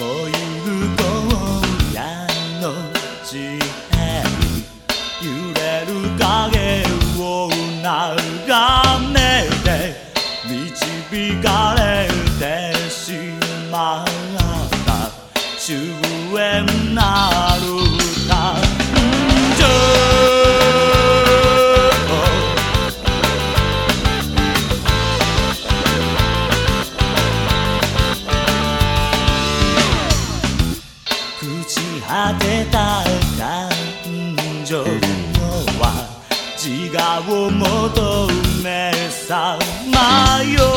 燃ゆる荒野の地揺れる影を眺めて当てた感情のは自我を求めさ。まよ